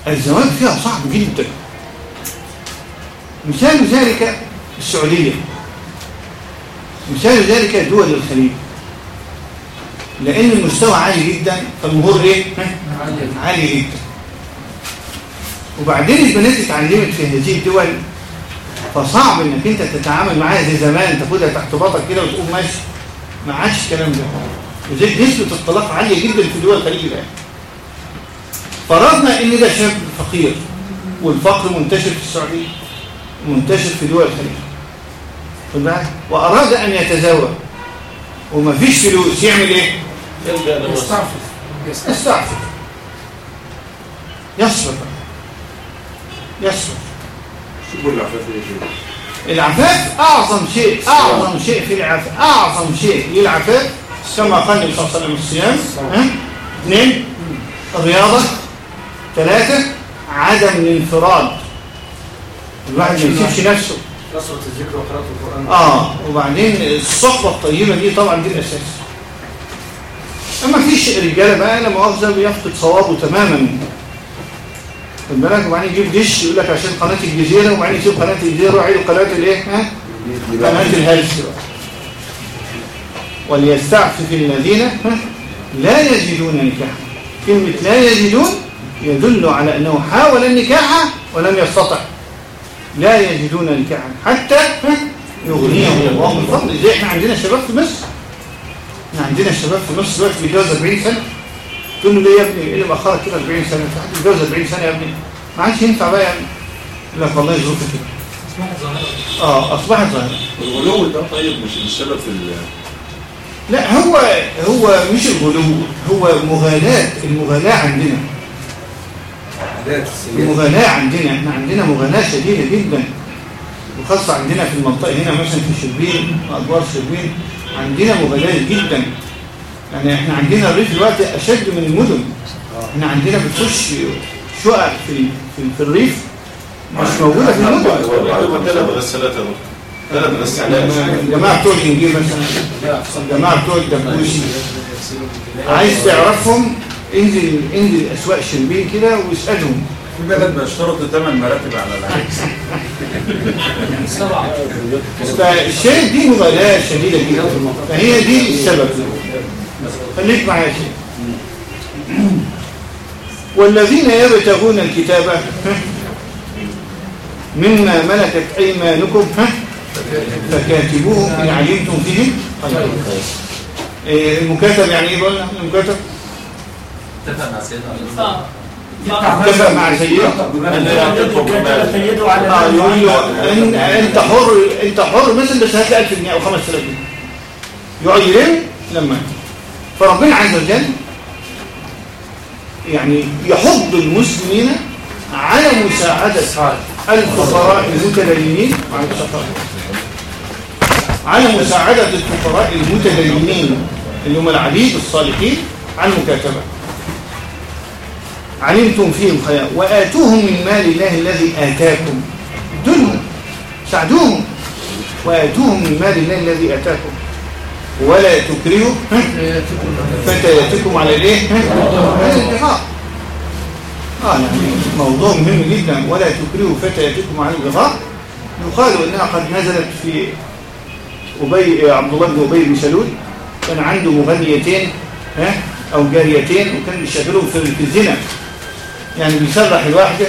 [SPEAKER 1] الزواج فيها صعب جدا. مثال ذلك السعودية. مثال ذلك دول الخليج. لأن المستوى عالي جدا فالمهور إيه؟ عالي جدا. وبعدين البنات اتعلمت في هذه الدول فصعب إنك أنت تتعامل معاها زي زمان تاخدها تحت باطك كده وتقوم ماشي. ما عادش الكلام ده. وزي نسبة الطلاق عالية جدا في دول الخليج الآن. فرضنا إن ده شاب فقير والفقر منتشر في السعودية. منتشر في دول الخليج. خد بالك؟ وأراد أن يتزوج ومفيش فلوس. يعمل إيه؟
[SPEAKER 2] لمصر
[SPEAKER 8] يستعفف.
[SPEAKER 1] يستعفف. يصرف. يصرف.
[SPEAKER 9] شوفوا العفاف إيه
[SPEAKER 1] العفاف أعظم شيء. أعظم شيء في العفاف. أعظم شيء للعفاف. كما قال النبي صلى الله عليه وسلم الصيام؟ اثنين. الرياضة. ثلاثة. عدم الانفراد. الواحد ما يسيبش نفسه.
[SPEAKER 6] كثرة الذكر وقراءة القرآن.
[SPEAKER 1] آه وبعدين الصحبة الطيبة دي طبعا دي الأساس. أما فيش رجالة بقى لا مؤاخذة بيفقد صوابه تماما. خد بالك؟ وبعدين يجيب دش يقول لك عشان قناة الجزيرة وبعدين يسيب قناة الجزيرة ويروح يجيب قناة الايه ها قناة الهلس بقى وليستعفف الذين ها؟ لا يجدون نكاحا. كلمة لا يجدون يدل على أنه حاول النكاح ولم يستطع. لا يجدون نكاحا حتى؟ يغنيهم الله من فضله. زي إحنا عندنا شباب في مصر إحنا عندنا شباب في مصر دلوقتي بيتجوز 40 سنة. تقول له ليه يا ابني إيه اللي مأخرك كده 40 سنة حد بيتجوز 40 سنة يا ابني؟ ما عادش ينفع بقى يعني يقول لك والله ظروفي كده.
[SPEAKER 4] اصبحت ظاهره
[SPEAKER 1] آه أصبحت ظاهرة.
[SPEAKER 9] الغلو ده طيب مش السبب في ال
[SPEAKER 1] لا هو هو مش الغلو هو مغالاة المغالاة عندنا.
[SPEAKER 6] عادات السيئات
[SPEAKER 1] المغالاة عندنا إحنا عندنا مغالاة شديدة جدا. وخاصة عندنا في المنطقة هنا مثلا في شربين وأدوار شربين. عندنا مغالاة جدا. يعني إحنا عندنا الريف دلوقتي أشد من المدن. إحنا عندنا بتخش شقق في, في, في الريف. مش موجودة في المدن.
[SPEAKER 2] ثلاث غسالات يا ثلاث غسالات
[SPEAKER 1] الجماعة بتوع الإنجيل مثلا. الجماعة بتوع الدبوش عايز تعرفهم؟ انزل انزل أسواق شربين كده واسألهم.
[SPEAKER 6] في بلد بيشترطوا ثمان مراتب على العكس.
[SPEAKER 4] سبعه
[SPEAKER 1] فالشيء دي مغالاة شديدة جدا. فهي دي السبب. خليك معايا يا شيخ. والذين يبتغون الكتابة مما ملكت أيمانكم فكاتبوهم إن علمتم فيهم إيه، المكاتب يعني إيه قلنا المكاتب؟
[SPEAKER 5] اتفق مع سيدنا
[SPEAKER 1] اتفق مع سيده
[SPEAKER 7] سيده على
[SPEAKER 1] آه يقول له أنت حر أنت حر مثلا بس هات لي 1000 جنيه أو 5000 جنيه يقعد يلم لما. فربنا عز وجل يعني يحض المسلمين على مساعدة الفقراء المتدينين. على مساعدة الفقراء المتدينين اللي هم العبيد الصالحين على المكاتبة. علمتم فيهم خير وآتوهم من مال الله الذي آتاكم. دلهم ساعدوهم. وآتوهم من مال الله الذي آتاكم. ولا تكرهوا فتياتكم على الايه على البغاء آه يعني موضوع مهم جدا. ولا تكرهوا فتياتكم على البغاء يقال إنها قد نزلت في أبي عبد الله بن أبي بن سلول. كان عنده مغنيتين ها أو جاريتين وكان بيشغلهم في في الزنا يعني بيسرح الواحدة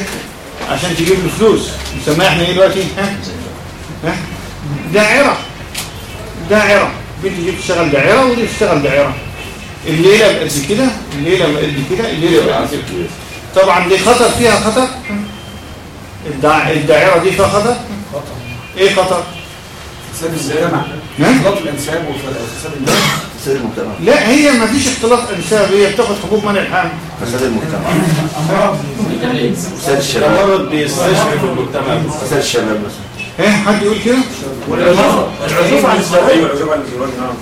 [SPEAKER 1] عشان تجيب له فلوس. نسميها إحنا إيه دلوقتي؟ ها؟ ها؟ داعرة. داعرة. بنت دي بتشتغل داعرة ودي بتشتغل داعرة. الليلة بقد كده الليلة بقد كده الليلة بقد كده. طبعا دي خطر فيها خطر؟ الدع... الداعرة دي فيها خطر؟ إيه خطر؟
[SPEAKER 6] المجتمع
[SPEAKER 1] ها؟
[SPEAKER 6] اختلاط الانساب وفساد الناس
[SPEAKER 9] فساد المجتمع.
[SPEAKER 1] لا هي ما فيش اختلاط انساب هي بتاخد حبوب منع الحمل
[SPEAKER 9] فساد المجتمع. فساد الشباب.
[SPEAKER 2] مرض بيستشري في المجتمع.
[SPEAKER 9] فساد الشباب مثلا.
[SPEAKER 1] ها حد يقول كده؟
[SPEAKER 7] العزوف عن الزواج.
[SPEAKER 6] أيوه العزوف عن الزواج نعم.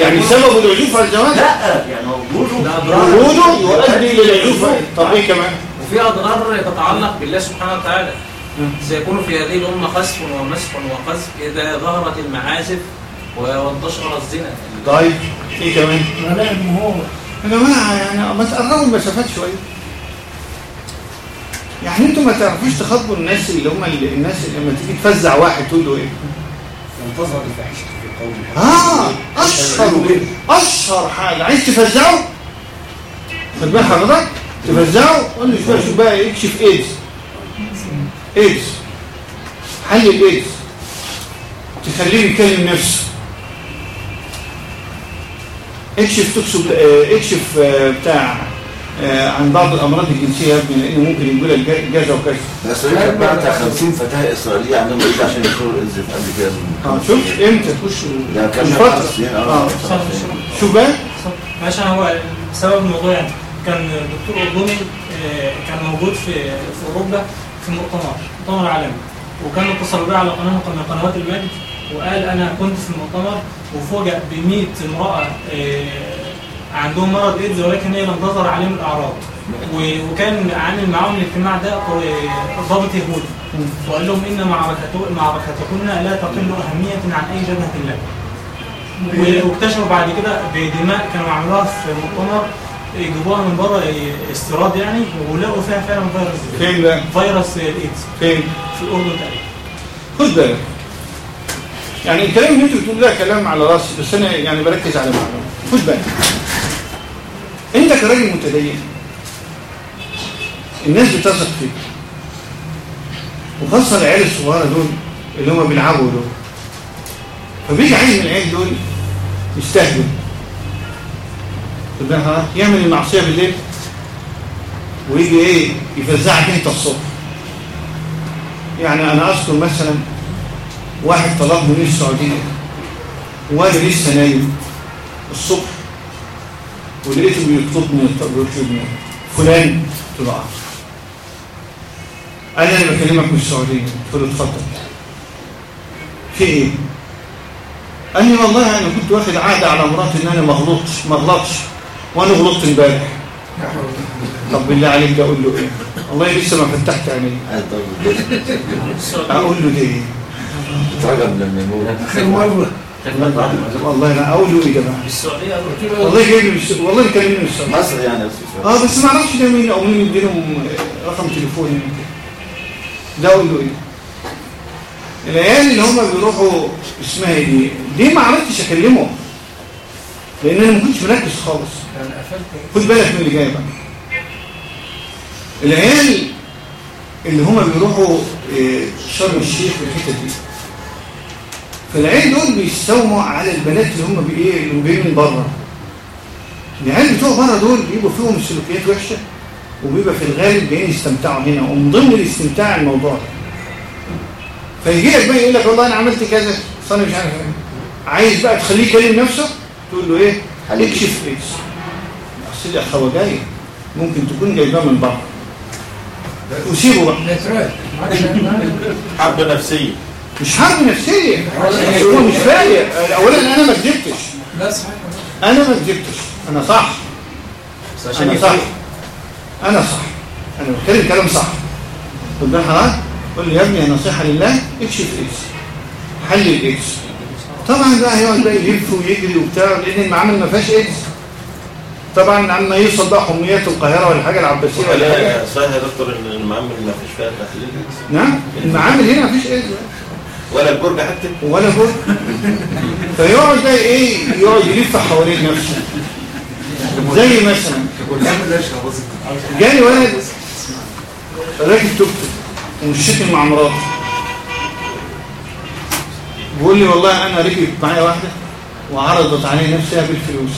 [SPEAKER 1] يعني سبب العزوف على الزواج؟
[SPEAKER 7] لا يعني وجوده.
[SPEAKER 1] وجوده يؤدي للعزوف طب إيه كمان؟
[SPEAKER 7] وفي أضرار تتعلق بالله سبحانه وتعالى. سيكون في هذه الأمة خسف ومسح وقذف إذا ظهرت المعازف وانتشر الزنا.
[SPEAKER 1] طيب إيه كمان؟ يا جماعة يعني ما تقربوا المسافات شوية. يعني أنتوا ما تعرفوش تخاطبوا الناس اللي هم اللي الناس اللي لما تيجي تفزع واحد تقول له
[SPEAKER 6] إيه؟ تظهر الفاحشة في قوم
[SPEAKER 1] آه أشهر أشهر حاجة. عايز تفزعه خد بال حضرتك. تفزعه قول له شوية شوف بقى اكشف ايدز ايدز حل الايدز تخليه يكلم نفسه. اكشف تكسب آه، اكشف آه، بتاع آه، عن بعض الأمراض الجنسيه يا ابني لأنه ممكن يقول لك جا- جازه وكذا
[SPEAKER 9] الاسرائيل كانت بعت 50 فتاة إسرائيلية عندهم ايد عشان يدخلوا الانز في قبل كده
[SPEAKER 1] آه شوف إمتى؟ تخش
[SPEAKER 9] كان
[SPEAKER 1] فترة.
[SPEAKER 9] خمس سنين آه.
[SPEAKER 1] شوف بقى؟
[SPEAKER 10] عشان هو سبب الموضوع يعني كان دكتور أردني آه، كان موجود في في أوروبا في مؤتمر مؤتمر عالمي وكان اتصل بيه على قناة من قنوات المجد وقال أنا كنت في المؤتمر وفوجئ ب 100 امرأة آه، عندهم مرض إيدز ولكن هي لم تظهر عليهم الأعراض. و- وكان عامل معاهم الاجتماع ده آه، ضابط يهودي. وقال لهم إن معركته- معركتكن لا تقل أهمية عن أي جبهة لكم و- واكتشفوا بعد كده بدماء كانوا عملوها في مؤتمر يجيبوها من بره استيراد يعني ولقوا فيها فعلا فيروس
[SPEAKER 1] فين بقى
[SPEAKER 10] فيروس الايدز
[SPEAKER 1] فين؟
[SPEAKER 10] في الأردن تقريبا.
[SPEAKER 1] خد بالك. يعني الكلام اللي انت بتقول ده كلام على راسي بس أنا يعني بركز على معلومه خد بالك. أنت كراجل متدين الناس بتثق فيك. وخاصة العيال الصغيرة دول اللي هم بيلعبوا دول. فبيجي عيل من العيال دول يستهبل. تبقى يعمل المعصية بالليل ويجي إيه يفزعك أنت الصبح يعني أنا أذكر مثلا واحد طلب من السعودية. وأنا لسه نايم؟ الصبح. ولقيته بيطلبني بيطلبني فلان قلت له أنا بكلمك من السعودية. قلت له اتفضل. في إيه؟ قال لي والله أنا كنت واخد عهد على مراتي إن أنا ما اغلطش ما اغلطش وأنا غلطت إمبارح. طب بالله عليك ده أقول له إيه؟ والله لسه ما فتحت عيني. أقول له ليه؟
[SPEAKER 9] اترجم لما يموت
[SPEAKER 1] والله. أنا أقول له إيه يا جماعة.
[SPEAKER 7] السعوديه
[SPEAKER 1] والله جاي والله كلمني من السعودية.
[SPEAKER 9] مصر يعني بس.
[SPEAKER 1] آه بس ما أعرفش ده مين أو مين يديلهم رقم تليفوني ده أقول له إيه العيال اللي هم بيروحوا اسمها إيه دي ليه ما عرفتش أكلمهم. لأن أنا ما كنتش مركز خالص.
[SPEAKER 8] يعني
[SPEAKER 1] خد بالك من اللي جاي بقى. العيال اللي هم بيروحوا آه، شرم الشيخ والحتت دي. فالعيال دول بيستوموا على البنات اللي هم بإيه اللي جايين من بره. العيال بتوع بره دول بيبقوا فيهم سلوكيات وحشة وبيبقى في الغالب جايين يستمتعوا هنا ومن ضمن الاستمتاع الموضوع ده. فيجي لك بقى يقول لك والله أنا عملت كذا أصل أنا مش عارف. عايز بقى تخليه يكلم نفسه تقول له إيه؟ اكشف إيش أصل الخواجايه ممكن تكون جايباه من بره. وسيبه بقى.
[SPEAKER 2] حرب نفسية.
[SPEAKER 1] مش حرب نفسيه هو مش فايق. اولا أنا ما كذبتش
[SPEAKER 8] لا صحيح.
[SPEAKER 1] أنا ما كذبتش أنا صح. أنا صح. أنا صح. أنا بتكلم كلام صح. خد بالك حضرتك قول لي يا ابني نصيحة لله. اكشف إيدز حلل إيدز. طبعا بقى هيقعد بقى يلف ويجري وبتاع لأن المعامل ما فيهاش إيدز. طبعا عما يوصل بقى حميات القاهرة ولا حاجة العباسية ولا حاجة.
[SPEAKER 2] لا صحيح يا دكتور إن المعامل ما فيش فيها تحليل
[SPEAKER 1] نعم. المعامل هنا ما فيش إيدز.
[SPEAKER 2] ولا البرج حتى.
[SPEAKER 1] ولا هو فيقعد بقى إيه يقعد يلف حوالين نفسه. زي مثلا. جاني ولد راكب توك توك مع مراته. بيقول لي والله أنا ركبت معايا واحدة وعرضت علي نفسها بالفلوس.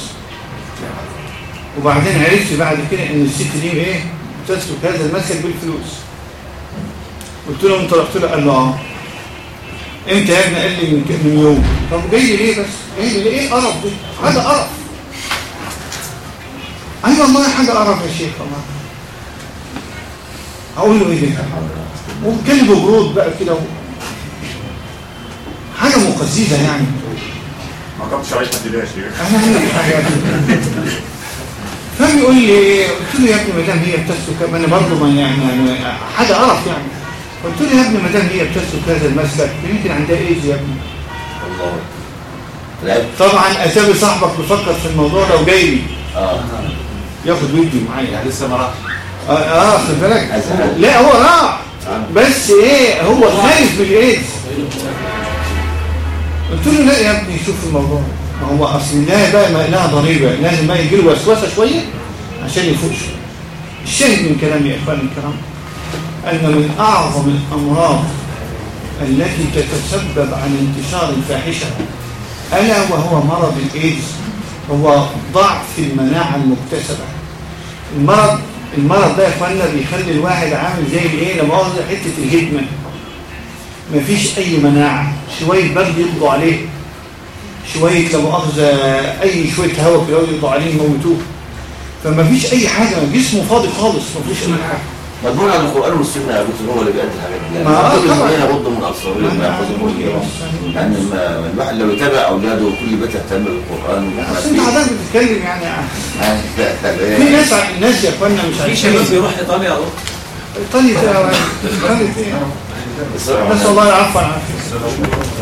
[SPEAKER 1] وبعدين عرفت بعد كده إن الست دي إيه تسلك هذا المسلك بالفلوس. قلت له انت رحت له قال له آه. انت يا ابني قال لي من, يوم. طب جاي لي ليه بس؟ جاي لي ليه؟ إيه قرف دي حاجة قرف. أيوه والله حاجة قرف يا شيخ والله. أقول له إيه ده؟ وبكلم ببرود بقى كده. حاجة مقززة يعني.
[SPEAKER 11] ما كنتش عايش ما
[SPEAKER 1] حاجة. فبيقول لي إيه قلت له يا ابني ما دام هي بتسلك ما أنا برضه ما يعني يعني حاجة قرف يعني. قلت له يا ابني ما دام هي بتسلك هذا المسلك يمكن عندها ايدز يا ابني؟
[SPEAKER 9] الله.
[SPEAKER 1] طبعا اتابي صاحبك بيفكر في الموضوع ده وجاي لي.
[SPEAKER 9] آه.
[SPEAKER 1] ياخد ويدي معايا
[SPEAKER 6] يعني لسه ما راحش.
[SPEAKER 1] آه, آه خد بالك. لا هو راح. بس إيه هو خايف من الإيدز. قلت له لا يا ابني شوف الموضوع. ما هو أصل لا بقى ما لها ضريبة. لازم بقى يجي له وسوسة شوية عشان شوية الشاهد من كلامي يا إخواني الكرام. أن من أعظم الأمراض التي تتسبب عن انتشار الفاحشة ألا وهو مرض الإيدز هو ضعف المناعة المكتسبة. المرض المرض ده يا إخوانا بيخلي الواحد عامل زي الايه لما اخذ حتة الهدمة. مفيش أي مناعة شوية برد يقضوا عليه. شوية لما اخذ أي شوية هواء كده يقضوا عليه يموتوه. فمفيش أي حاجة جسمه فاضي خالص مفيش أي
[SPEAKER 9] مجموعة عن القرآن والسنة يا دكتور هو اللي بيأدي الحاجات دي
[SPEAKER 1] ما
[SPEAKER 9] يعني. الذين يغضوا من أبصارهم ما يأخذوا من يعني ما ما الواحد لو يتابع أولاده وكل بيت يهتم بالقرآن وما
[SPEAKER 1] بس انت
[SPEAKER 9] فيه.
[SPEAKER 1] حضرتك بتتكلم يعني. في ناس الناس يا أخوانا مش
[SPEAKER 7] في شباب
[SPEAKER 1] عارفين
[SPEAKER 7] بيروح إيطاليا أهو.
[SPEAKER 1] إيطاليا إيه إيطاليا إيه
[SPEAKER 9] الصراحة
[SPEAKER 1] نسأل الله العفو والعافية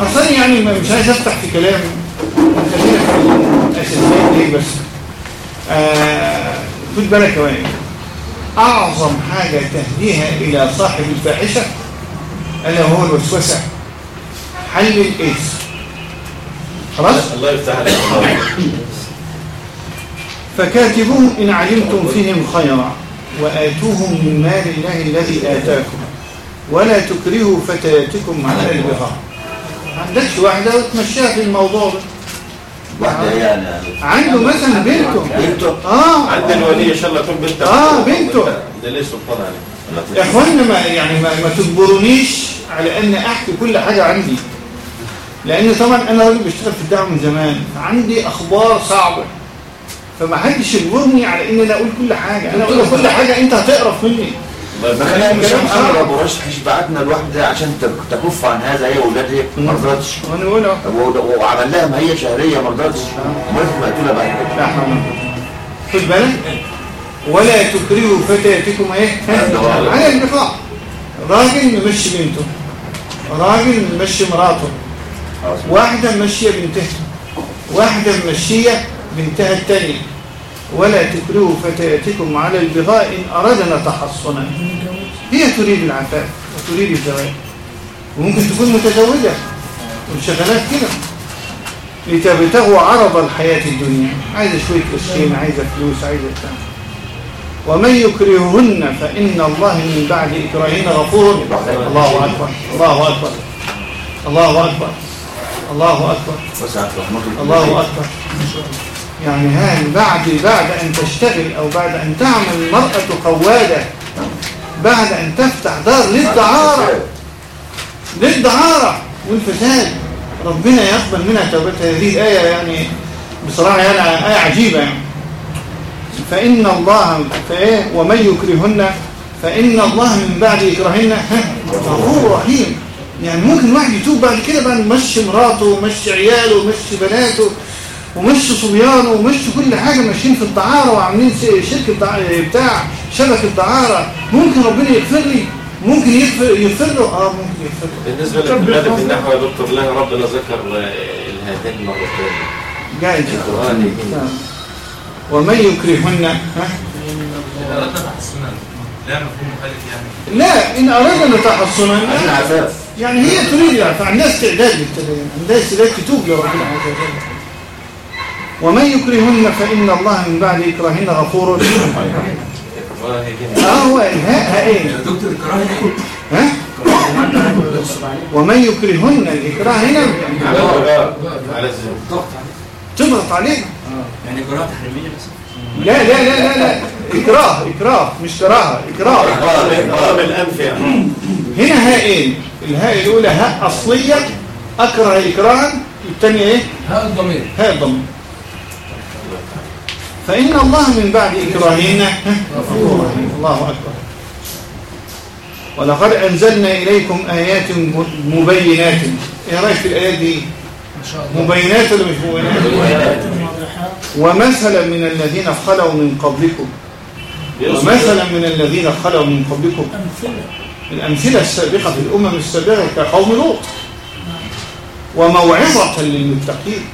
[SPEAKER 1] أصلا يعني مش عايز أفتح في كلام. خلينا في الأساسيات دي بس؟ آه، خد بالك يا أعظم حاجة تهديها إلى صاحب الفاحشة ألا وهو الوسوسة حل الإيدز. خلاص؟
[SPEAKER 2] الله يفتح عليك.
[SPEAKER 1] فكاتبوهم إن علمتم فيهم خيرا وآتوهم من مال الله الذي آتاكم. ولا تكرهوا فتياتكم على البغاء. عندكش واحدة وتمشيها في الموضوع ده؟
[SPEAKER 9] واحدة يعني
[SPEAKER 1] عنده مثلا بنته.
[SPEAKER 9] بنته.
[SPEAKER 1] آه.
[SPEAKER 2] عند الولي إن شاء الله تكون بنتك.
[SPEAKER 1] آه، بنته.
[SPEAKER 2] ده ليه سلطان عليه
[SPEAKER 1] يا اخوانا ما يعني ما, ما تجبرونيش على أن أحكي كل حاجة عندي. لأن طبعا أنا راجل بشتغل في الدعوة من زمان. عندي أخبار صعبة. فما حدش يجبرني على إن أنا أقول كل حاجة. أنا أقول كل حاجة أنت هتقرف مني. كلام
[SPEAKER 9] محمد
[SPEAKER 1] صعب.
[SPEAKER 9] أبو رشح بعتنا الواحدة عشان تك- تكف عن هذا هي واولادها ما رضتش. وعمل لها مهية شهرية ما رضتش. مرت مقتولة بعد كده.
[SPEAKER 1] خد بالك. ولا تكرهوا فتياتكم إيه؟ ها؟ على البقاء راجل ممشي بنته. راجل ممشي مراته. واحدة ممشية بنتها. واحدة ممشية بنتها التانية. ولا تكرهوا فتياتكم على البغاء إن أردنا تحصنا. هي تريد العفاف وتريد الزواج وممكن تكون متزوجة. وشغلات كده. لتبتغوا عرض الحياة الدنيا. عايزة شوية قرشين عايزة فلوس عايزة بتاع. ومن يكرههن فإن الله من بعد إكراههن غفور. الله أكبر. الله أكبر. الله أكبر. الله أكبر.
[SPEAKER 9] وسعت رحمته
[SPEAKER 1] الله أكبر. يعني هان بعد بعد أن تشتغل أو بعد أن تعمل المرأة قوادة بعد أن تفتح دار للدعارة. للدعارة والفساد. ربنا يقبل منها توبتها. هذه الآية يعني بصراحة يعني آية عجيبة يعني. فإن الله فإيه؟ ومن يكرهن فإن الله من بعد إكراهن ها، غفور رحيم. يعني ممكن واحد يتوب بعد كده بقى مشي مراته ومشي عياله ومشي بناته. ومشي صبيانه ومشي كل حاجة ماشيين في الدعارة وعاملين شركة بتاع شبكة دعارة. ممكن ربنا يغفر لي. ممكن يغفر, له؟ آه ممكن يغفر له.
[SPEAKER 2] بالنسبة للكتاب في النحو يا دكتور الله ربنا ذكر الهاتين مرتين.
[SPEAKER 1] جائز. نعم. ومن يكرهن؟ ها؟
[SPEAKER 5] أردنا لا مفهوم مخالف يعني.
[SPEAKER 1] لا إن أردنا تحصنا يعني هي تريد يعني فعندها استعداد للتدين عندها استعداد تتوب لربنا عز وجل ومن يكرهن فإن الله من بعد إكراهن غفور. آه هو الهاء هاءين
[SPEAKER 6] دكتور الكراهه
[SPEAKER 1] ها؟ ومن يكرهن الإكراه هنا تضغط عليه.
[SPEAKER 6] يعني كراهه تحريمية بس؟
[SPEAKER 1] لا لا لا لا لا. إكراه إكراه مش كراهة إكراه.
[SPEAKER 2] ضرب الانف يعني
[SPEAKER 1] هنا هاءين الهاء الأولى هاء أصلية أكره إكراها الثانية إيه؟
[SPEAKER 8] هاء الضمير.
[SPEAKER 1] هاء الضم فإن الله من بعد إكراهنا غفور رحيم. الله أكبر. ولقد أنزلنا إليكم آيات مبينات. إيه رأيك في الآيات دي؟
[SPEAKER 8] ما شاء الله.
[SPEAKER 1] مبينات ولا مش مبينات؟ ومثلا من الذين خلوا من قبلكم. ومثلا من الذين خلوا من قبلكم. الأمثلة السابقة في الأمم السابقة كقوم لوط. وموعظة للمتقين.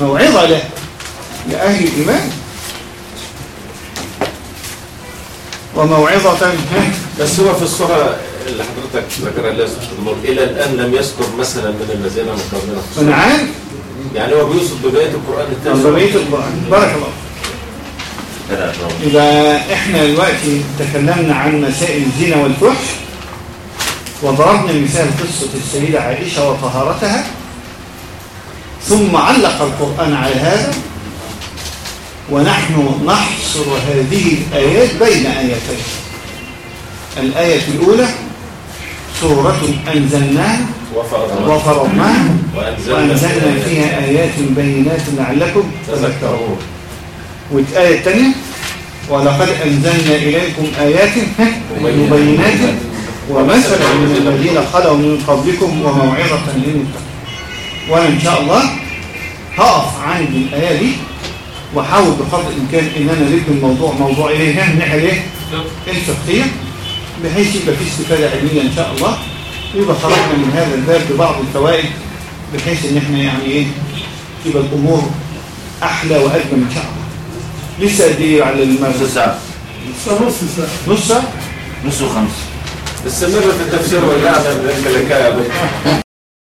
[SPEAKER 1] موعظة له. لأهل الإيمان وموعظة؟
[SPEAKER 2] بس هو في الصورة اللي حضرتك ذكرها الله سبحانه وتعالى إلى الآن لم يذكر مثلا من الذين من قبلنا.
[SPEAKER 1] عارف
[SPEAKER 2] يعني هو بيوصف ببقية القرآن التالي
[SPEAKER 1] بقية القرآن بارك الله. إذا إحنا دلوقتي تكلمنا عن مسائل الزنا والفحش وضربنا مثال قصة السيدة عائشة وطهارتها ثم علق القرآن على هذا ونحن نحصر هذه الآيات بين آيتين. الآية الأولى سورة أنزلناها
[SPEAKER 2] وفرضنا.
[SPEAKER 1] وفرضناها وأنزلنا فيها آيات. بينات لعلكم تذكرون.
[SPEAKER 2] تذكرون
[SPEAKER 1] والآية الثانية ولقد أنزلنا إليكم آيات مبينات ومثلا من الذين خلوا من قبلكم وموعظة للمتقين. وأنا إن شاء الله هقف عند الآية دي. وأحاول بقدر الإمكان إن أنا أرد الموضوع موضوع إليه من الناحية إيه؟ الفقهية بحيث يبقى في استفادة علمية إن شاء الله. يبقى خرجنا من هذا الباب ببعض الفوائد بحيث إن إحنا يعني إيه تبقى الأمور أحلى وأجمل إن شاء الله. لسه قد إيه على
[SPEAKER 9] نص
[SPEAKER 1] المغرب
[SPEAKER 9] ساعة.
[SPEAKER 1] نص ساعة؟
[SPEAKER 9] نص وخمس.
[SPEAKER 2] استمر في التفسير والقعدة بالكلكاية